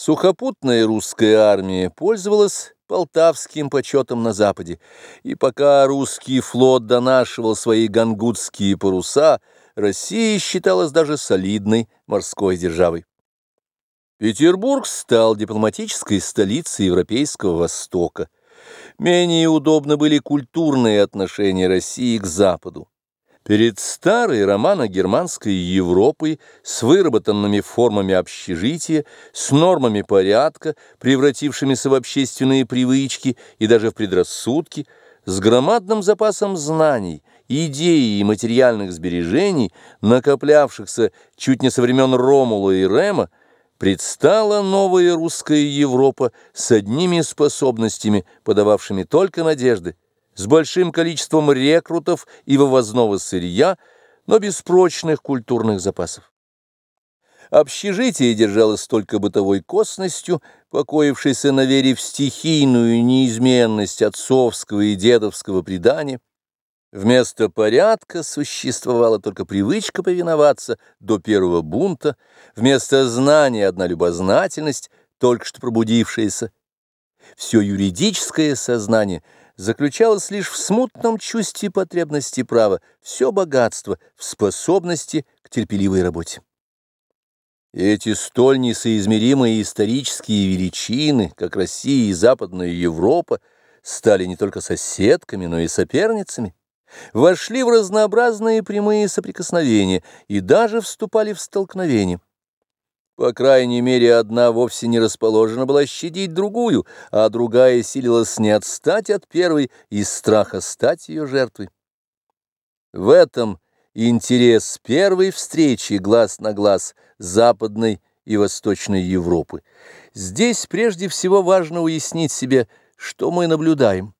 Сухопутная русская армия пользовалась полтавским почетом на Западе, и пока русский флот донашивал свои гангутские паруса, Россия считалась даже солидной морской державой. Петербург стал дипломатической столицей Европейского Востока. Менее удобны были культурные отношения России к Западу. Перед старой романо-германской Европой с выработанными формами общежития, с нормами порядка, превратившимися в общественные привычки и даже в предрассудки, с громадным запасом знаний, идей и материальных сбережений, накоплявшихся чуть не со времен Ромула и Рема, предстала новая русская Европа с одними способностями, подававшими только надежды, с большим количеством рекрутов и вывозного сырья, но без прочных культурных запасов. Общежитие держалось только бытовой косностью, покоившейся на вере в стихийную неизменность отцовского и дедовского предания. Вместо порядка существовала только привычка повиноваться до первого бунта, вместо знания одна любознательность, только что пробудившаяся. Все юридическое сознание – заключалось лишь в смутном чувстве потребности права, все богатство в способности к терпеливой работе. Эти столь несоизмеримые исторические величины, как Россия и Западная Европа, стали не только соседками, но и соперницами, вошли в разнообразные прямые соприкосновения и даже вступали в столкновение. По крайней мере, одна вовсе не расположена была щадить другую, а другая силилась не отстать от первой из страха стать ее жертвой. В этом интерес первой встречи глаз на глаз Западной и Восточной Европы. Здесь прежде всего важно уяснить себе, что мы наблюдаем.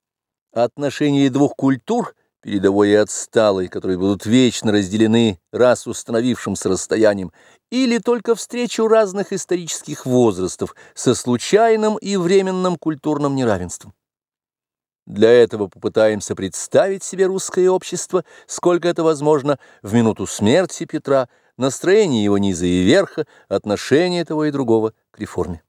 Отношения двух культур – передовой и отсталой, которые будут вечно разделены раз установившимся расстоянием, или только встречу разных исторических возрастов со случайным и временным культурным неравенством. Для этого попытаемся представить себе русское общество, сколько это возможно, в минуту смерти Петра, настроение его низа и верха, отношение того и другого к реформе.